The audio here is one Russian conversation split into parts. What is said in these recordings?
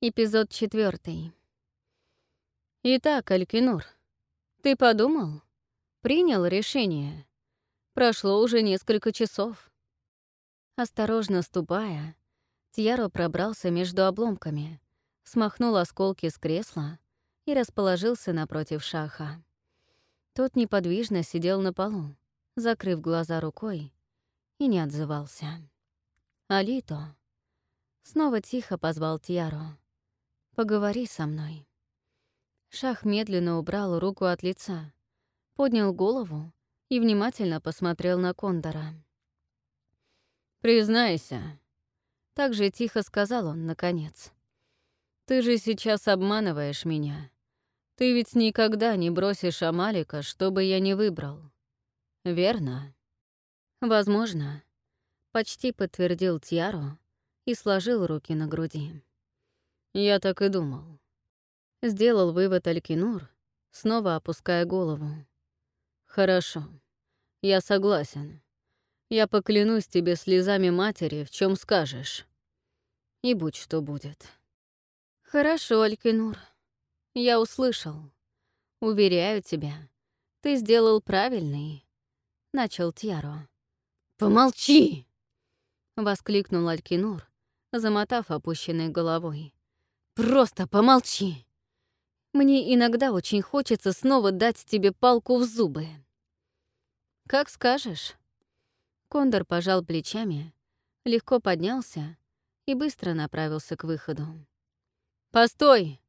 Эпизод четвертый. Итак, Алькинур, ты подумал? Принял решение? Прошло уже несколько часов. Осторожно ступая, Тьяро пробрался между обломками, смахнул осколки с кресла и расположился напротив шаха. Тот неподвижно сидел на полу, закрыв глаза рукой, и не отзывался. «Алито!» Снова тихо позвал Тьяро. «Поговори со мной». Шах медленно убрал руку от лица, поднял голову и внимательно посмотрел на Кондора. «Признайся», — так же тихо сказал он, наконец. «Ты же сейчас обманываешь меня. Ты ведь никогда не бросишь Амалика, чтобы я не выбрал. Верно?» «Возможно», — почти подтвердил Тьяро и сложил руки на груди. Я так и думал. Сделал вывод Алькинур, снова опуская голову. Хорошо, я согласен. Я поклянусь тебе слезами матери, в чем скажешь. И будь что будет. Хорошо, Алькинур. Я услышал. Уверяю тебя, ты сделал правильный. Начал Тьяро. Помолчи! Воскликнул Алькинур, замотав опущенной головой. Просто помолчи. Мне иногда очень хочется снова дать тебе палку в зубы. Как скажешь. Кондор пожал плечами, легко поднялся и быстро направился к выходу. «Постой!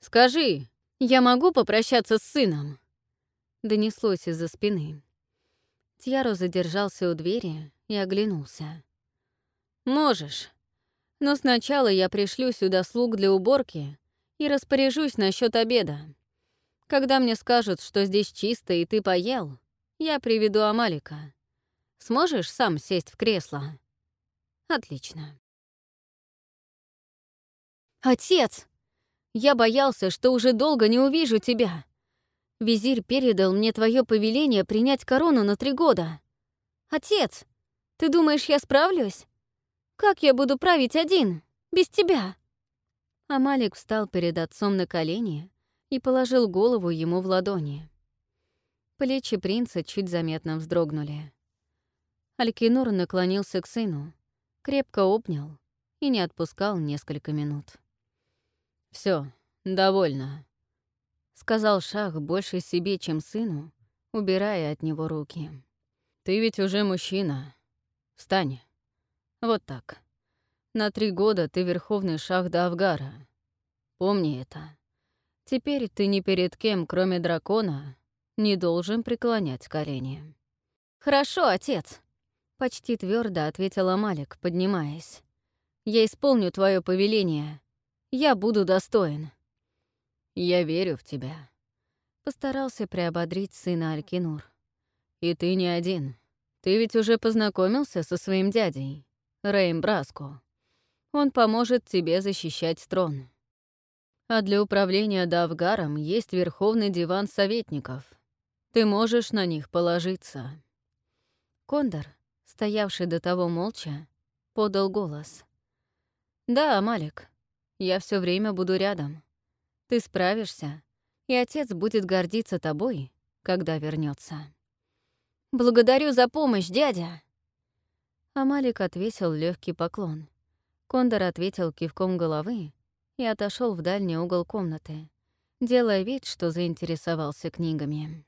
Скажи, я могу попрощаться с сыном?» Донеслось из-за спины. Тьяро задержался у двери и оглянулся. «Можешь. Но сначала я пришлю сюда слуг для уборки и распоряжусь насчет обеда. Когда мне скажут, что здесь чисто и ты поел, я приведу Амалика. Сможешь сам сесть в кресло? Отлично. Отец! Я боялся, что уже долго не увижу тебя. Визирь передал мне твое повеление принять корону на три года. Отец, ты думаешь, я справлюсь? Как я буду править один, без тебя?» Амалик встал перед отцом на колени и положил голову ему в ладони. Плечи принца чуть заметно вздрогнули. Алькинур наклонился к сыну, крепко обнял и не отпускал несколько минут. Все, довольно», — сказал Шах больше себе, чем сыну, убирая от него руки. «Ты ведь уже мужчина. Встань». Вот так. На три года ты верховный шах до Авгара. Помни это. Теперь ты ни перед кем, кроме дракона, не должен преклонять колени. «Хорошо, отец», — почти твердо ответила Малик, поднимаясь. «Я исполню твое повеление. Я буду достоин». «Я верю в тебя», — постарался приободрить сына Алькинур. «И ты не один. Ты ведь уже познакомился со своим дядей. Рейм Браско. Он поможет тебе защищать трон. А для управления Давгаром есть Верховный диван советников. Ты можешь на них положиться». Кондор, стоявший до того молча, подал голос. «Да, Малик, я все время буду рядом. Ты справишься, и отец будет гордиться тобой, когда вернется. «Благодарю за помощь, дядя!» Амалик отвесил легкий поклон. Кондор ответил кивком головы и отошел в дальний угол комнаты, делая вид, что заинтересовался книгами.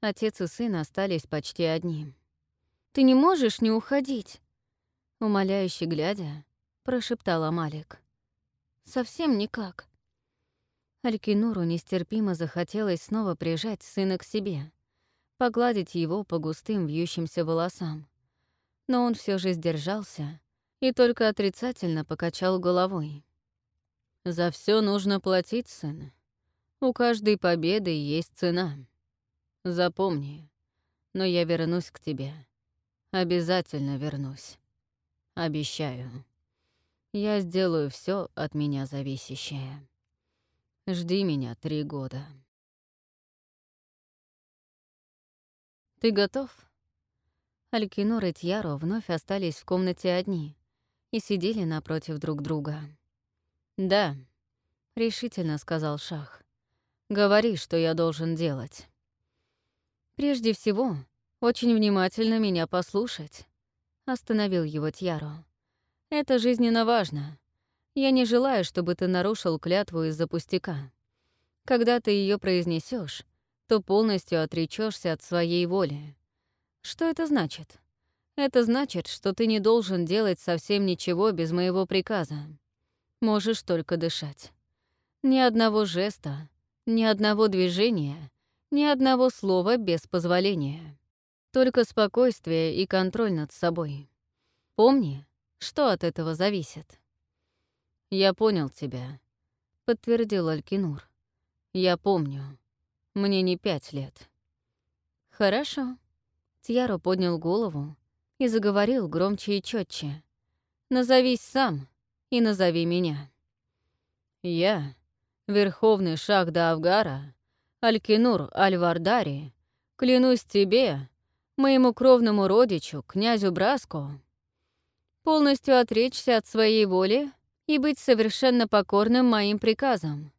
Отец и сын остались почти одни. «Ты не можешь не уходить?» Умоляюще глядя, прошептал Амалик. «Совсем никак». Алькинуру нестерпимо захотелось снова прижать сына к себе, погладить его по густым вьющимся волосам, но он все же сдержался и только отрицательно покачал головой. «За все нужно платить, сын. У каждой победы есть цена. Запомни, но я вернусь к тебе. Обязательно вернусь. Обещаю. Я сделаю все от меня зависящее. Жди меня три года». «Ты готов?» Алькинор и Тьяро вновь остались в комнате одни и сидели напротив друг друга. «Да», — решительно сказал Шах. «Говори, что я должен делать». «Прежде всего, очень внимательно меня послушать», — остановил его Тьяро. «Это жизненно важно. Я не желаю, чтобы ты нарушил клятву из-за пустяка. Когда ты ее произнесешь, то полностью отречешься от своей воли. Что это значит? Это значит, что ты не должен делать совсем ничего без моего приказа. Можешь только дышать. Ни одного жеста, ни одного движения, ни одного слова без позволения. Только спокойствие и контроль над собой. Помни, что от этого зависит. «Я понял тебя», — подтвердил Алькинур. «Я помню. Мне не пять лет». «Хорошо». Тьяро поднял голову и заговорил громче и четче. «Назовись сам и назови меня». «Я Верховный шах Давгара, Алькинур Альвардари, клянусь тебе, моему кровному родичу, князю Браско, полностью отречься от своей воли и быть совершенно покорным моим приказам,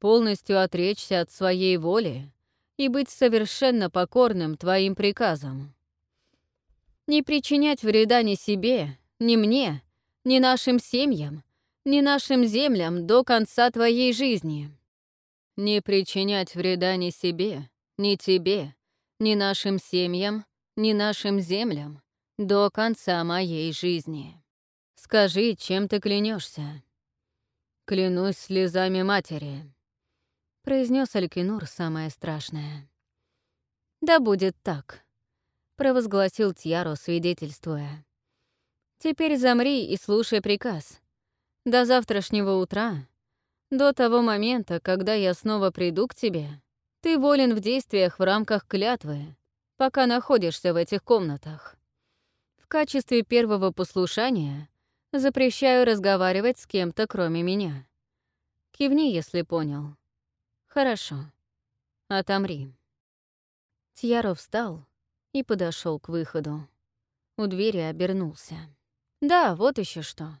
полностью отречься от своей воли и быть совершенно покорным твоим приказам. Не причинять вреда ни себе, ни мне, ни нашим семьям, ни нашим землям до конца твоей жизни. Не причинять вреда ни себе, ни тебе, ни нашим семьям, ни нашим землям до конца моей жизни. Скажи, чем ты клянешься? Клянусь слезами матери, произнес Алькинур самое страшное. Да будет так, провозгласил Тьяро, свидетельствуя. Теперь замри и слушай приказ. До завтрашнего утра, до того момента, когда я снова приду к тебе, ты волен в действиях в рамках клятвы, пока находишься в этих комнатах. В качестве первого послушания запрещаю разговаривать с кем-то, кроме меня. Кивни, если понял. Хорошо. Отомри. Тьяро встал и подошел к выходу. У двери обернулся. Да, вот еще что.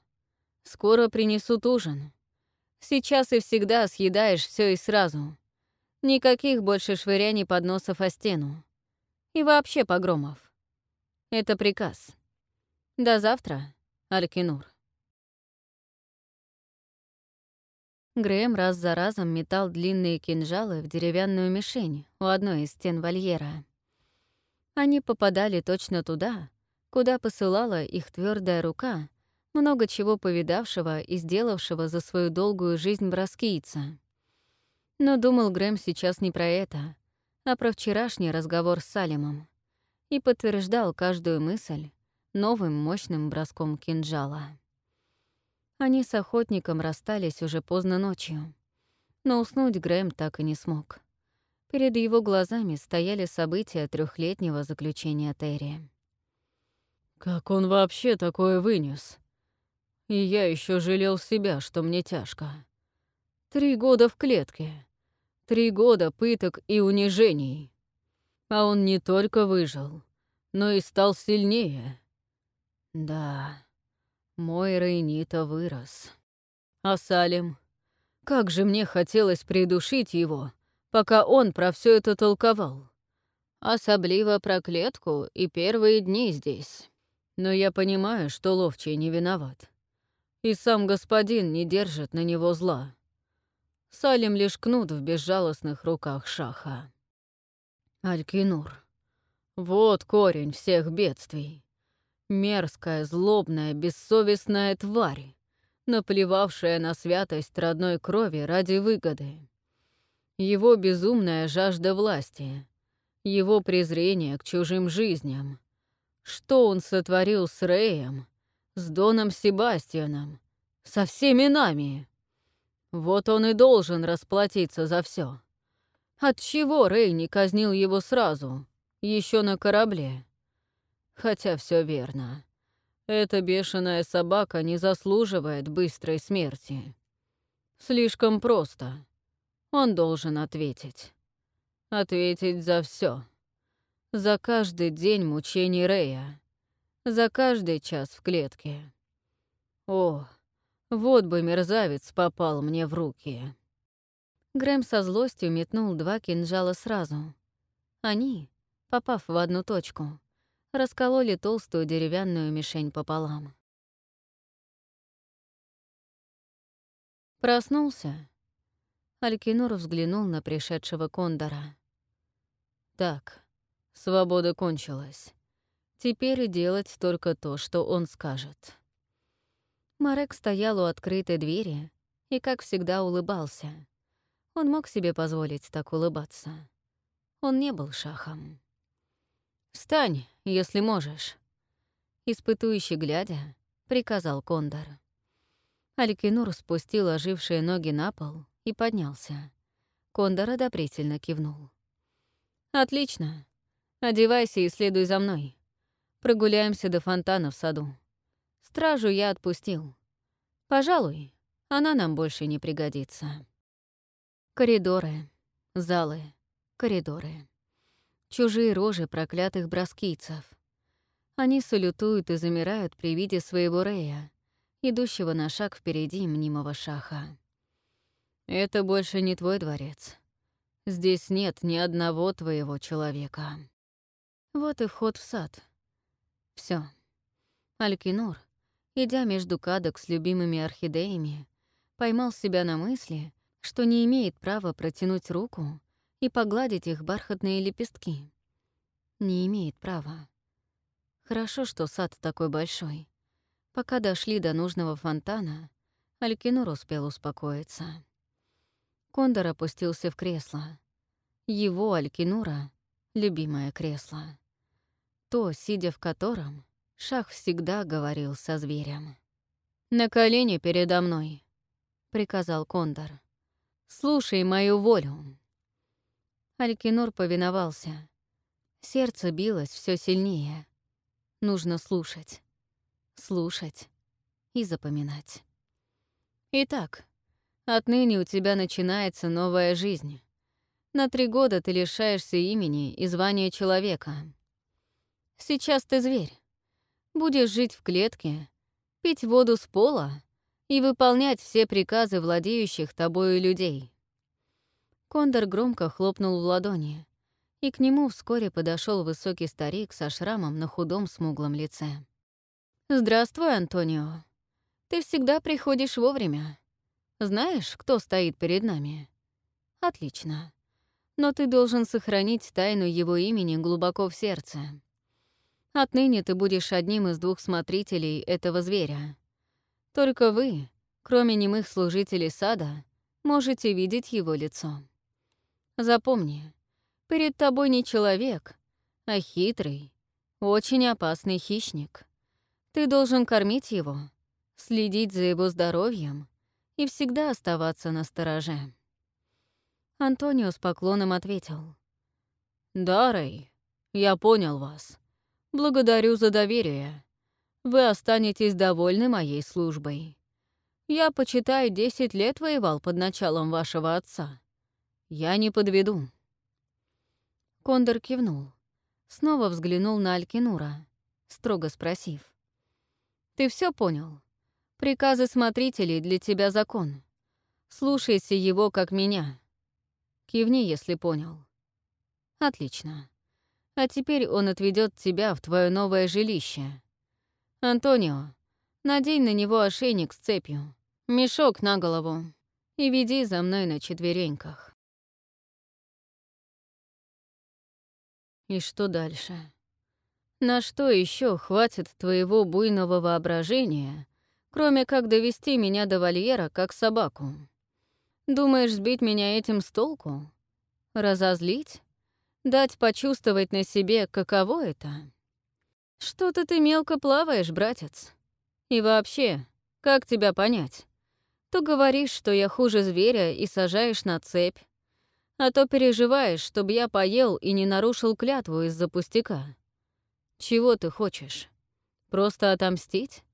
Скоро принесут ужин. Сейчас и всегда съедаешь все и сразу. Никаких больше швыряний подносов о стену. И вообще погромов. Это приказ. До завтра, Алькинур. Грэм раз за разом метал длинные кинжалы в деревянную мишень у одной из стен вольера. Они попадали точно туда, куда посылала их твердая рука, много чего повидавшего и сделавшего за свою долгую жизнь броскийца. Но думал Грэм сейчас не про это, а про вчерашний разговор с Салимом и подтверждал каждую мысль новым мощным броском кинжала. Они с охотником расстались уже поздно ночью, но уснуть Грэм так и не смог. Перед его глазами стояли события трехлетнего заключения Терри. «Как он вообще такое вынес?» И я еще жалел себя, что мне тяжко. Три года в клетке. Три года пыток и унижений. А он не только выжил, но и стал сильнее. Да, мой Рейнита вырос. А Салим? Как же мне хотелось придушить его, пока он про все это толковал. Особливо про клетку и первые дни здесь. Но я понимаю, что Ловчий не виноват и сам господин не держит на него зла. Салим лишь кнут в безжалостных руках Шаха. Алькинур. Вот корень всех бедствий. Мерзкая, злобная, бессовестная тварь, наплевавшая на святость родной крови ради выгоды. Его безумная жажда власти, его презрение к чужим жизням. Что он сотворил с Рэем, с Доном Себастьяном, со всеми нами. Вот он и должен расплатиться за все. Отчего Рэй не казнил его сразу, еще на корабле? Хотя все верно. Эта бешеная собака не заслуживает быстрой смерти. Слишком просто. Он должен ответить. Ответить за все. За каждый день мучений Рэя за каждый час в клетке. О, Вот бы мерзавец попал мне в руки. Грэм со злостью метнул два кинжала сразу. Они, попав в одну точку, раскололи толстую деревянную мишень пополам. Проснулся. Алькинур взглянул на пришедшего кондора. Так, свобода кончилась. Теперь делать только то, что он скажет. Марек стоял у открытой двери и, как всегда, улыбался. Он мог себе позволить так улыбаться. Он не был шахом. «Встань, если можешь», — испытующий глядя, приказал Кондор. Алькинур спустил ожившие ноги на пол и поднялся. Кондор одобрительно кивнул. «Отлично. Одевайся и следуй за мной. Прогуляемся до фонтана в саду. Стражу я отпустил. Пожалуй, она нам больше не пригодится». Коридоры, залы, коридоры. Чужие рожи проклятых броскийцев. Они салютуют и замирают при виде своего Рея, идущего на шаг впереди мнимого шаха. «Это больше не твой дворец. Здесь нет ни одного твоего человека». Вот и вход в сад. Все. Алькинур, идя между кадок с любимыми орхидеями, поймал себя на мысли, что не имеет права протянуть руку и погладить их бархатные лепестки. Не имеет права. Хорошо, что сад такой большой. Пока дошли до нужного фонтана, Алькинур успел успокоиться. Кондор опустился в кресло. Его, Алькинура, любимое кресло. То, сидя в котором, Шах всегда говорил со зверем. «На колени передо мной», — приказал Кондор. «Слушай мою волю». Алькинур повиновался. Сердце билось все сильнее. Нужно слушать слушать и запоминать. Итак, отныне у тебя начинается новая жизнь. На три года ты лишаешься имени и звания человека. Сейчас ты зверь. Будешь жить в клетке, пить воду с пола и выполнять все приказы владеющих тобою людей. Кондор громко хлопнул в ладони, и к нему вскоре подошел высокий старик со шрамом на худом смуглом лице. «Здравствуй, Антонио. Ты всегда приходишь вовремя. Знаешь, кто стоит перед нами?» «Отлично. Но ты должен сохранить тайну его имени глубоко в сердце. Отныне ты будешь одним из двух смотрителей этого зверя. Только вы, кроме немых служителей сада, можете видеть его лицо. Запомни, перед тобой не человек, а хитрый, очень опасный хищник». Ты должен кормить его, следить за его здоровьем и всегда оставаться на стороже. Антонио с поклоном ответил. «Да, Рэй, я понял вас. Благодарю за доверие. Вы останетесь довольны моей службой. Я, почитай, десять лет воевал под началом вашего отца. Я не подведу». Кондор кивнул. Снова взглянул на Алькинура, строго спросив. Ты все понял? Приказы смотрителей для тебя закон. Слушайся его, как меня. Кивни, если понял. Отлично. А теперь он отведет тебя в твое новое жилище. Антонио, надень на него ошейник с цепью, мешок на голову и веди за мной на четвереньках. И что дальше? На что еще хватит твоего буйного воображения, кроме как довести меня до вольера, как собаку? Думаешь сбить меня этим с толку? Разозлить? Дать почувствовать на себе, каково это? Что-то ты мелко плаваешь, братец. И вообще, как тебя понять? То говоришь, что я хуже зверя и сажаешь на цепь, а то переживаешь, чтобы я поел и не нарушил клятву из-за пустяка. Чего ты хочешь? Просто отомстить?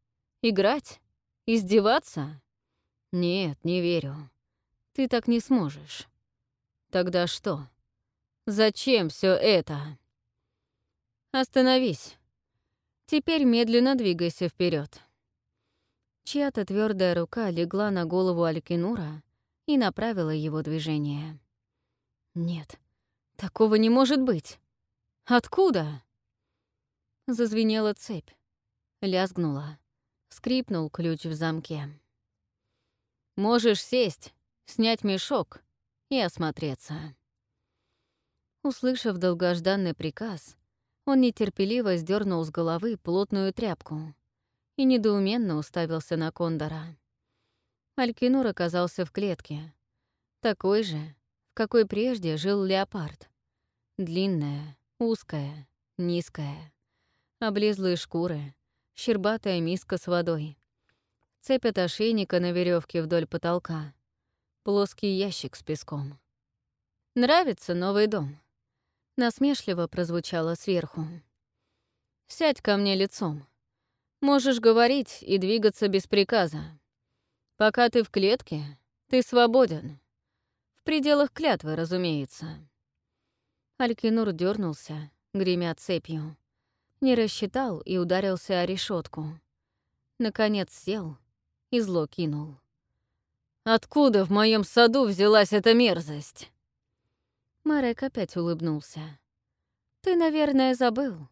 Играть? Издеваться? Нет, не верю. Ты так не сможешь. Тогда что? Зачем все это? Остановись. Теперь медленно двигайся вперед. Чья-то твердая рука легла на голову Алькинура и направила его движение. «Нет, такого не может быть! Откуда?» Зазвенела цепь, лязгнула, скрипнул ключ в замке. «Можешь сесть, снять мешок и осмотреться». Услышав долгожданный приказ, он нетерпеливо сдернул с головы плотную тряпку и недоуменно уставился на Кондора. Алькинур оказался в клетке, такой же, какой прежде жил леопард. Длинная, узкая, низкая, облезлые шкуры, щербатая миска с водой, цепь от ошейника на веревке вдоль потолка, плоский ящик с песком. «Нравится новый дом?» Насмешливо прозвучало сверху. «Сядь ко мне лицом. Можешь говорить и двигаться без приказа. Пока ты в клетке, ты свободен. В пределах клятвы, разумеется». Алькинур дернулся, гремя цепью. Не рассчитал и ударился о решетку. Наконец сел и зло кинул. «Откуда в моем саду взялась эта мерзость?» Марек опять улыбнулся. «Ты, наверное, забыл.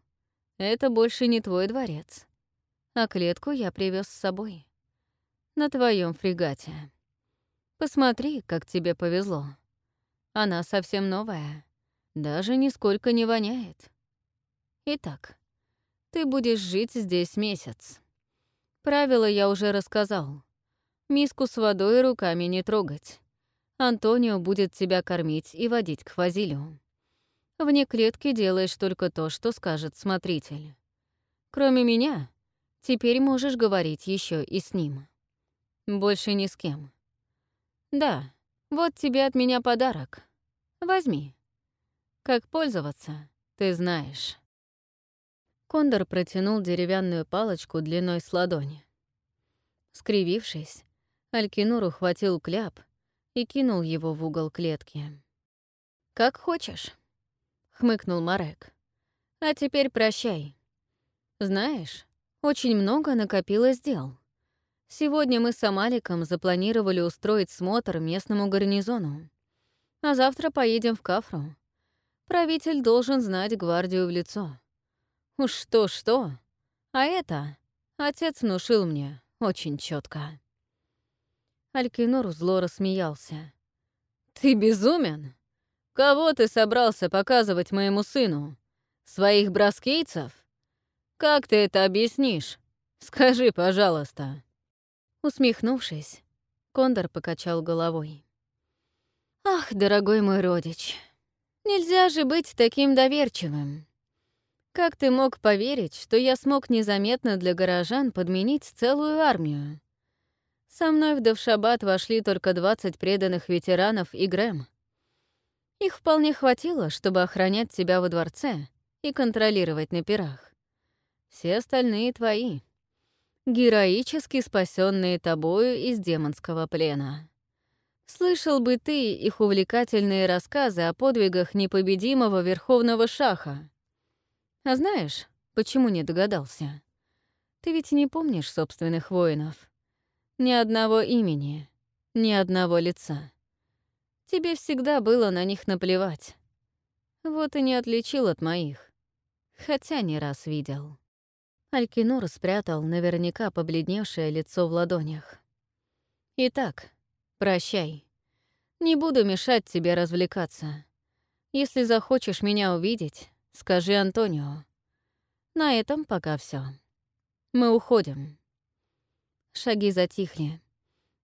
Это больше не твой дворец. А клетку я привез с собой. На твоем фрегате. Посмотри, как тебе повезло. Она совсем новая, даже нисколько не воняет. Итак, ты будешь жить здесь месяц. Правила я уже рассказал. Миску с водой руками не трогать. Антонио будет тебя кормить и водить к Фазилю. Вне клетки делаешь только то, что скажет смотритель. Кроме меня, теперь можешь говорить еще и с ним. Больше ни с кем. Да, вот тебе от меня подарок. Возьми. Как пользоваться, ты знаешь. Кондор протянул деревянную палочку длиной с ладони. Скривившись, Алькинур ухватил кляп и кинул его в угол клетки. «Как хочешь», — хмыкнул Марек. «А теперь прощай. Знаешь, очень много накопилось дел. Сегодня мы с Амаликом запланировали устроить смотр местному гарнизону. А завтра поедем в Кафру. Правитель должен знать гвардию в лицо. Уж что-что, а это отец внушил мне очень четко. Алькинор зло рассмеялся. «Ты безумен? Кого ты собрался показывать моему сыну? Своих браскейцев? Как ты это объяснишь? Скажи, пожалуйста». Усмехнувшись, Кондор покачал головой. «Ах, дорогой мой родич, нельзя же быть таким доверчивым. Как ты мог поверить, что я смог незаметно для горожан подменить целую армию? Со мной в Довшабад вошли только 20 преданных ветеранов и Грэм. Их вполне хватило, чтобы охранять тебя во дворце и контролировать на пирах. Все остальные твои. Героически спасенные тобою из демонского плена. Слышал бы ты их увлекательные рассказы о подвигах непобедимого верховного шаха. А знаешь, почему не догадался? Ты ведь не помнишь собственных воинов. Ни одного имени, ни одного лица. Тебе всегда было на них наплевать. Вот и не отличил от моих. Хотя не раз видел. Алькинур спрятал наверняка побледневшее лицо в ладонях. «Итак, прощай. Не буду мешать тебе развлекаться. Если захочешь меня увидеть, скажи Антонио. На этом пока все. Мы уходим». Шаги затихли.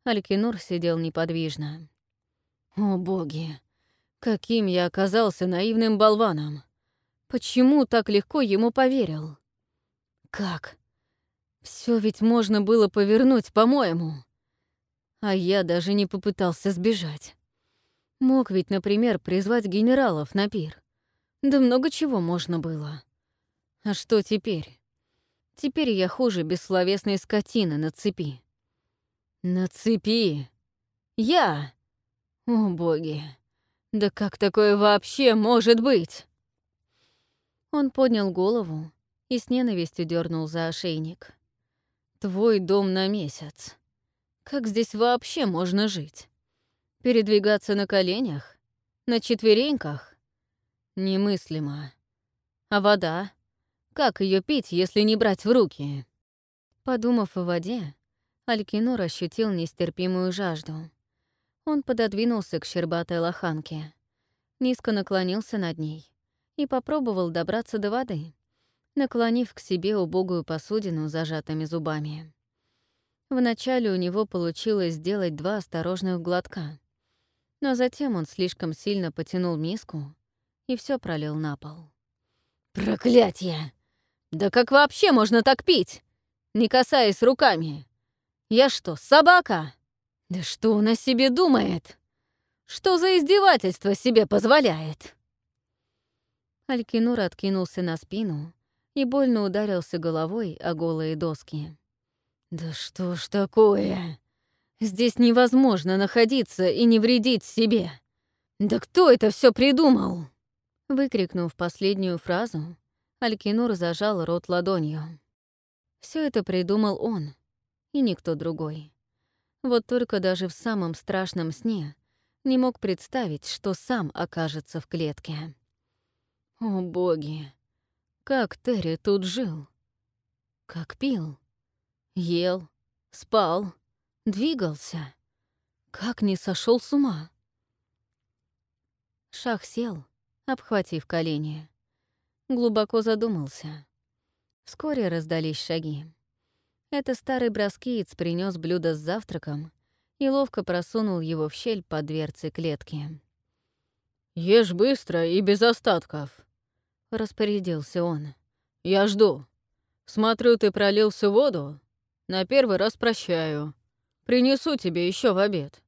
Алькинур сидел неподвижно. «О боги! Каким я оказался наивным болваном! Почему так легко ему поверил? Как? Все ведь можно было повернуть, по-моему. А я даже не попытался сбежать. Мог ведь, например, призвать генералов на пир. Да много чего можно было. А что теперь? Теперь я хуже бессловесной скотины на цепи. На цепи? Я? О, боги! Да как такое вообще может быть? Он поднял голову и с ненавистью дернул за ошейник. Твой дом на месяц. Как здесь вообще можно жить? Передвигаться на коленях? На четвереньках? Немыслимо. А вода? Как ее пить, если не брать в руки? Подумав о воде, Алькинур ощутил нестерпимую жажду. Он пододвинулся к щербатой лоханке, низко наклонился над ней и попробовал добраться до воды, наклонив к себе убогую посудину зажатыми зубами. Вначале у него получилось сделать два осторожных глотка, но затем он слишком сильно потянул миску и все пролил на пол. «Проклятье! Да как вообще можно так пить, не касаясь руками? Я что, собака? Да что он о себе думает? Что за издевательство себе позволяет?» Алькинур откинулся на спину и больно ударился головой о голые доски. «Да что ж такое? Здесь невозможно находиться и не вредить себе. Да кто это все придумал?» Выкрикнув последнюю фразу, Алькинур зажал рот ладонью. Все это придумал он, и никто другой. Вот только даже в самом страшном сне не мог представить, что сам окажется в клетке. О боги! Как Терри тут жил? Как пил? Ел, спал, двигался. Как не сошел с ума? Шах сел, обхватив колени. Глубоко задумался. Вскоре раздались шаги. Это старый броскиец принес блюдо с завтраком и ловко просунул его в щель под дверцей клетки. «Ешь быстро и без остатков», — распорядился он. «Я жду. Смотрю, ты пролился воду. На первый раз прощаю. Принесу тебе еще в обед.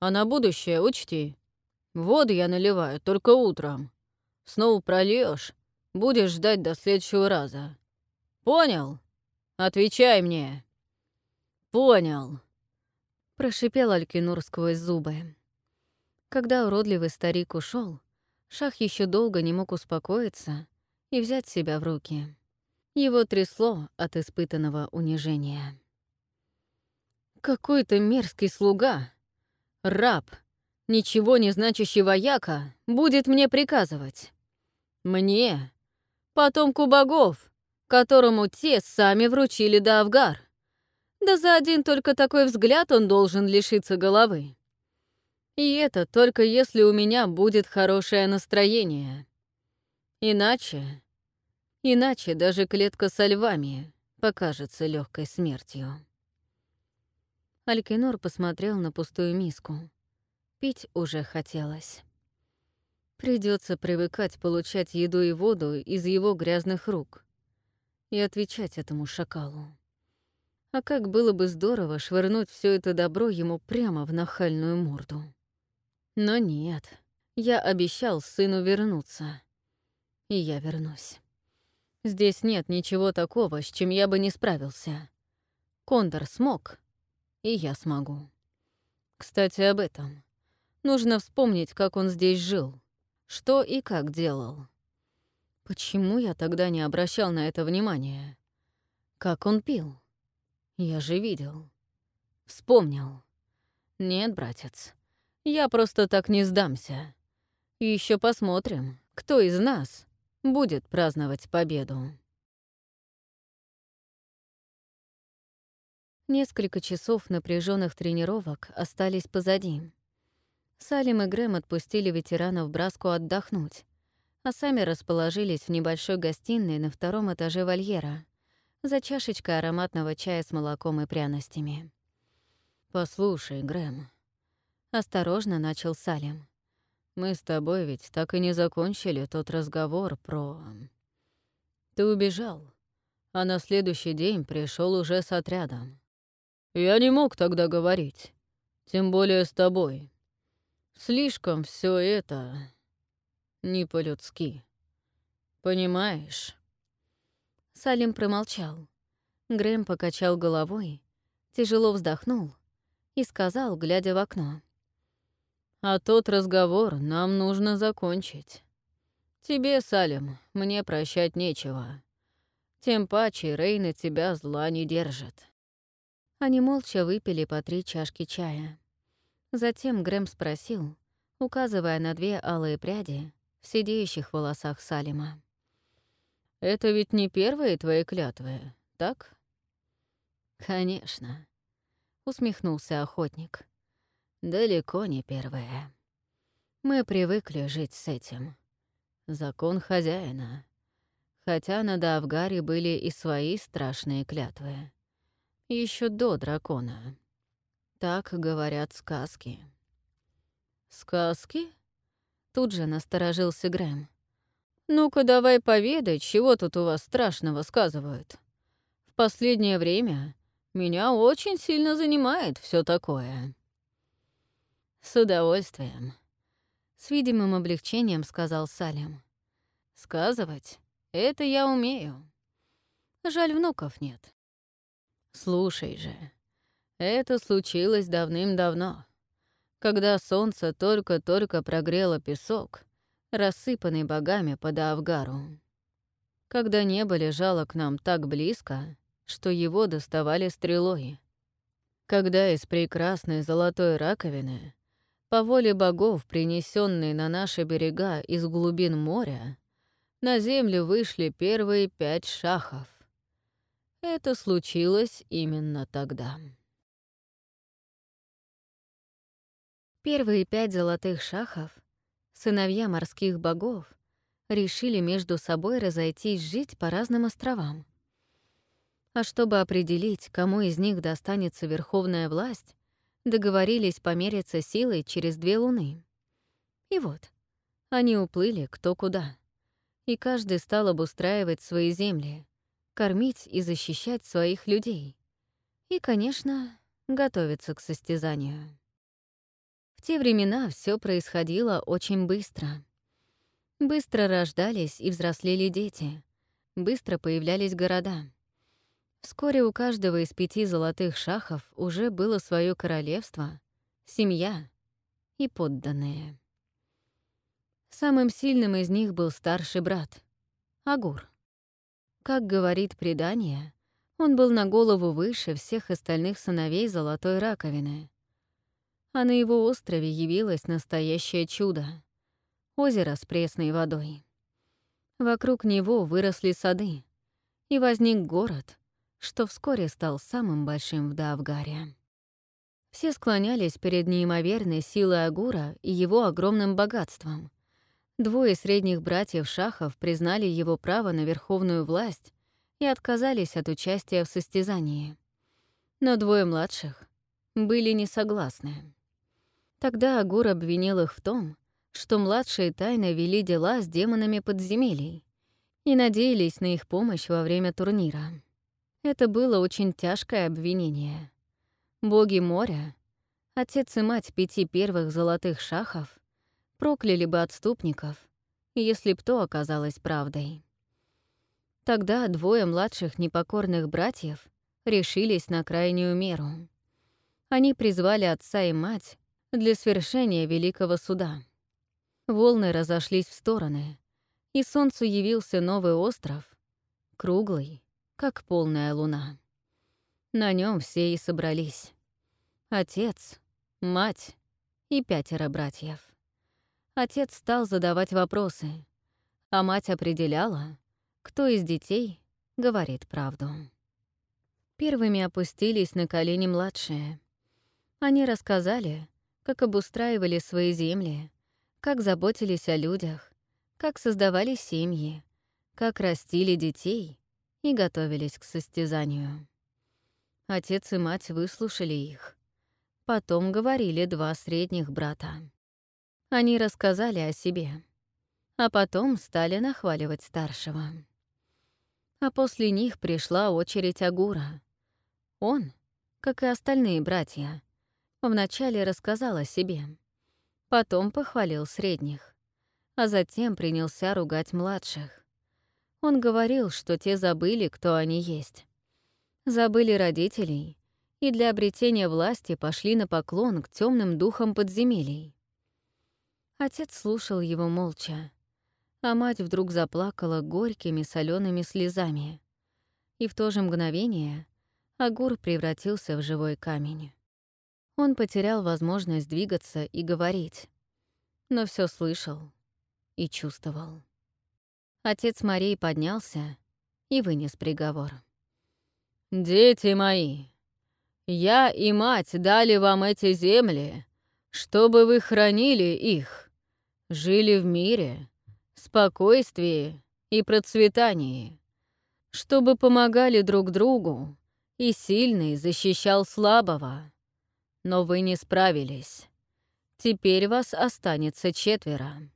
А на будущее учти. Воду я наливаю только утром. Снова прольешь, будешь ждать до следующего раза. Понял? Отвечай мне. Понял. Прошипел Алькинур сквозь зубы. Когда уродливый старик ушел, Шах еще долго не мог успокоиться и взять себя в руки. Его трясло от испытанного унижения. Какой-то мерзкий слуга, раб, ничего не значащий вояка, будет мне приказывать. Мне, потомку богов, которому те сами вручили Давгар. Да за один только такой взгляд он должен лишиться головы. И это только если у меня будет хорошее настроение. Иначе... Иначе даже клетка со львами покажется легкой смертью. Алькинор посмотрел на пустую миску. Пить уже хотелось. Придется привыкать получать еду и воду из его грязных рук и отвечать этому шакалу. А как было бы здорово швырнуть все это добро ему прямо в нахальную морду. Но нет, я обещал сыну вернуться. И я вернусь. Здесь нет ничего такого, с чем я бы не справился. Кондор смог, и я смогу. Кстати, об этом. Нужно вспомнить, как он здесь жил, что и как делал. Почему я тогда не обращал на это внимания? Как он пил? Я же видел. Вспомнил. Нет, братец, я просто так не сдамся. Еще посмотрим, кто из нас будет праздновать победу. Несколько часов напряженных тренировок остались позади. Салим и Грэм отпустили ветеранов Браску отдохнуть, а сами расположились в небольшой гостиной на втором этаже вольера за чашечкой ароматного чая с молоком и пряностями. «Послушай, Грэм», Осторожно начал Салим. «Мы с тобой ведь так и не закончили тот разговор про... Ты убежал, а на следующий день пришел уже с отрядом. Я не мог тогда говорить, тем более с тобой. Слишком все это не по-людски. Понимаешь?» Салим промолчал. Грэм покачал головой, тяжело вздохнул и сказал, глядя в окно. А тот разговор нам нужно закончить. Тебе, Салим, мне прощать нечего. Тем паче Рейна тебя зла не держит. Они молча выпили по три чашки чая. Затем Грэм спросил, указывая на две алые пряди в сидеющих волосах Салима. «Это ведь не первые твои клятвы, так?» «Конечно», — усмехнулся охотник. «Далеко не первые. Мы привыкли жить с этим. Закон хозяина. Хотя на Давгаре были и свои страшные клятвы. Еще до дракона. Так говорят сказки». «Сказки?» Тут же насторожился Грэм. «Ну-ка давай поведай, чего тут у вас страшного сказывают. В последнее время меня очень сильно занимает все такое». «С удовольствием», — с видимым облегчением сказал Салем. «Сказывать — это я умею. Жаль, внуков нет. Слушай же, это случилось давным-давно, когда солнце только-только прогрело песок, рассыпанный богами под Авгару. Когда небо лежало к нам так близко, что его доставали стрелой. Когда из прекрасной золотой раковины, по воле богов, принесенной на наши берега из глубин моря, на землю вышли первые пять шахов. Это случилось именно тогда. Первые пять золотых шахов, сыновья морских богов, решили между собой разойтись жить по разным островам — а чтобы определить, кому из них достанется верховная власть, договорились помериться силой через две луны. И вот, они уплыли кто куда. И каждый стал обустраивать свои земли, кормить и защищать своих людей. И, конечно, готовиться к состязанию. В те времена все происходило очень быстро. Быстро рождались и взрослели дети, быстро появлялись города — Вскоре у каждого из пяти золотых шахов уже было свое королевство, семья и подданные. Самым сильным из них был старший брат — Агур. Как говорит предание, он был на голову выше всех остальных сыновей Золотой Раковины. А на его острове явилось настоящее чудо — озеро с пресной водой. Вокруг него выросли сады, и возник город — что вскоре стал самым большим в Давгаре. Все склонялись перед неимоверной силой Агура и его огромным богатством. Двое средних братьев Шахов признали его право на верховную власть и отказались от участия в состязании. Но двое младших были не согласны. Тогда Агур обвинил их в том, что младшие тайно вели дела с демонами подземелий и надеялись на их помощь во время турнира. Это было очень тяжкое обвинение. Боги моря, отец и мать пяти первых золотых шахов, прокляли бы отступников, если б то оказалось правдой. Тогда двое младших непокорных братьев решились на крайнюю меру. Они призвали отца и мать для свершения великого суда. Волны разошлись в стороны, и солнцу явился новый остров, круглый, как полная луна. На нем все и собрались. Отец, мать и пятеро братьев. Отец стал задавать вопросы, а мать определяла, кто из детей говорит правду. Первыми опустились на колени младшие. Они рассказали, как обустраивали свои земли, как заботились о людях, как создавали семьи, как растили детей и готовились к состязанию. Отец и мать выслушали их. Потом говорили два средних брата. Они рассказали о себе, а потом стали нахваливать старшего. А после них пришла очередь Агура. Он, как и остальные братья, вначале рассказал о себе, потом похвалил средних, а затем принялся ругать младших. Он говорил, что те забыли, кто они есть. Забыли родителей и для обретения власти пошли на поклон к темным духам подземелий. Отец слушал его молча, а мать вдруг заплакала горькими солеными слезами. И в то же мгновение Агур превратился в живой камень. Он потерял возможность двигаться и говорить, но все слышал и чувствовал. Отец Марии поднялся и вынес приговор. «Дети мои, я и мать дали вам эти земли, чтобы вы хранили их, жили в мире, спокойствии и процветании, чтобы помогали друг другу и сильный защищал слабого. Но вы не справились. Теперь вас останется четверо.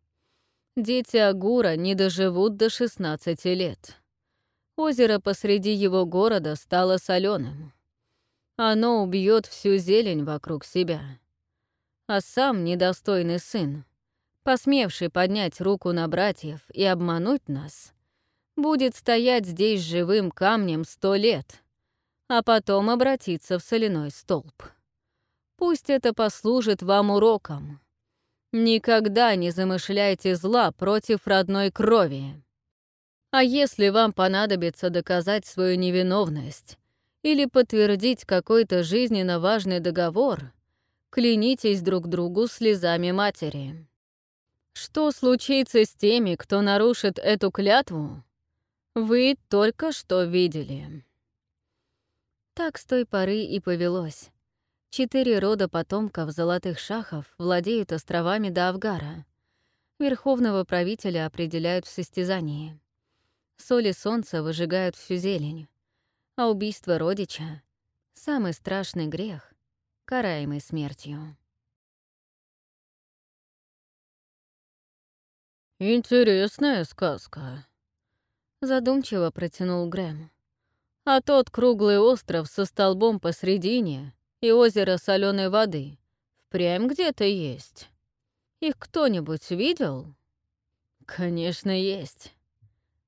Дети Агура не доживут до 16 лет. Озеро посреди его города стало соленым. Оно убьет всю зелень вокруг себя. А сам недостойный сын, посмевший поднять руку на братьев и обмануть нас, будет стоять здесь живым камнем сто лет — а потом обратиться в соляной столб. Пусть это послужит вам уроком. Никогда не замышляйте зла против родной крови. А если вам понадобится доказать свою невиновность или подтвердить какой-то жизненно важный договор, клянитесь друг другу слезами матери. Что случится с теми, кто нарушит эту клятву, вы только что видели. Так с той поры и повелось. Четыре рода потомков золотых шахов владеют островами до Авгара. Верховного правителя определяют в состязании. Соли солнца выжигают всю зелень, а убийство родича — самый страшный грех, караемый смертью. «Интересная сказка», — задумчиво протянул Грэм. А тот круглый остров со столбом посредине и озеро соленой воды впрямь где-то есть. Их кто-нибудь видел? Конечно, есть,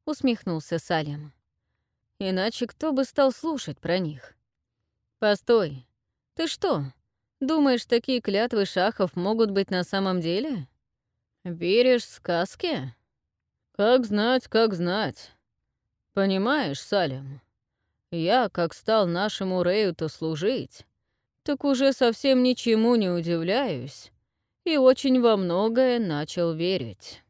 усмехнулся Салем. Иначе кто бы стал слушать про них? Постой, ты что, думаешь, такие клятвы шахов могут быть на самом деле? Веришь сказке? Как знать, как знать. Понимаешь, Салем, я, как стал нашему Реюту служить, так уже совсем ничему не удивляюсь и очень во многое начал верить.